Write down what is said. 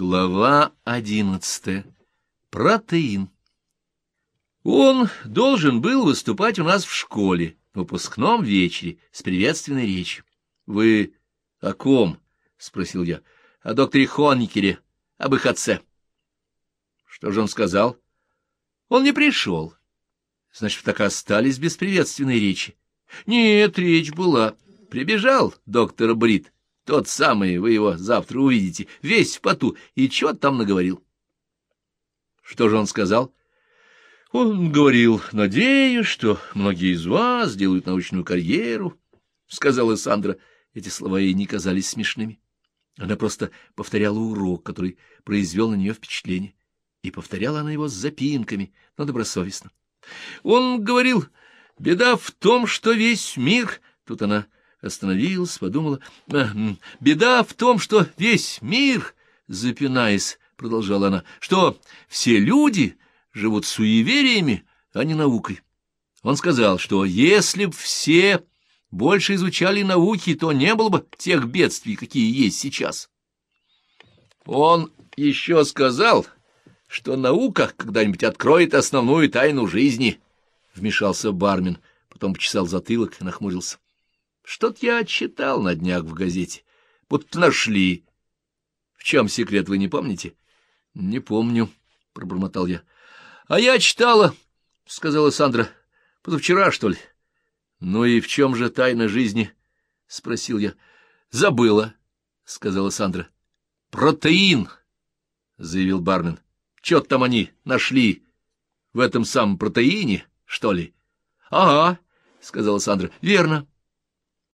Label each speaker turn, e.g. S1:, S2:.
S1: Глава одиннадцатая. Протеин. Он должен был выступать у нас в школе, в выпускном вечере, с приветственной речью. — Вы о ком? — спросил я. — О докторе Хонникере, об их отце. — Что же он сказал? — Он не пришел. — Значит, так остались без приветственной речи. — Нет, речь была. Прибежал доктор Брит. Тот самый, вы его завтра увидите, весь в поту, и чего там наговорил. Что же он сказал? Он говорил, надеюсь, что многие из вас делают научную карьеру, — сказала Сандра. Эти слова ей не казались смешными. Она просто повторяла урок, который произвел на нее впечатление. И повторяла она его с запинками, но добросовестно. Он говорил, беда в том, что весь мир... Тут она остановилась, подумала. «Беда в том, что весь мир, запинаясь, — продолжала она, — что все люди живут суевериями, а не наукой. Он сказал, что если б все больше изучали науки, то не было бы тех бедствий, какие есть сейчас. Он еще сказал, что наука когда-нибудь откроет основную тайну жизни, — вмешался бармен, потом почесал затылок и нахмурился. Что-то я читал на днях в газете. Будто нашли. В чем секрет, вы не помните? — Не помню, — пробормотал я. — А я читала, — сказала Сандра. — Позавчера, что ли? — Ну и в чем же тайна жизни? — спросил я. — Забыла, — сказала Сандра. — Протеин, — заявил бармен. — Чё там они нашли? В этом самом протеине, что ли? — Ага, — сказала Сандра. — Верно.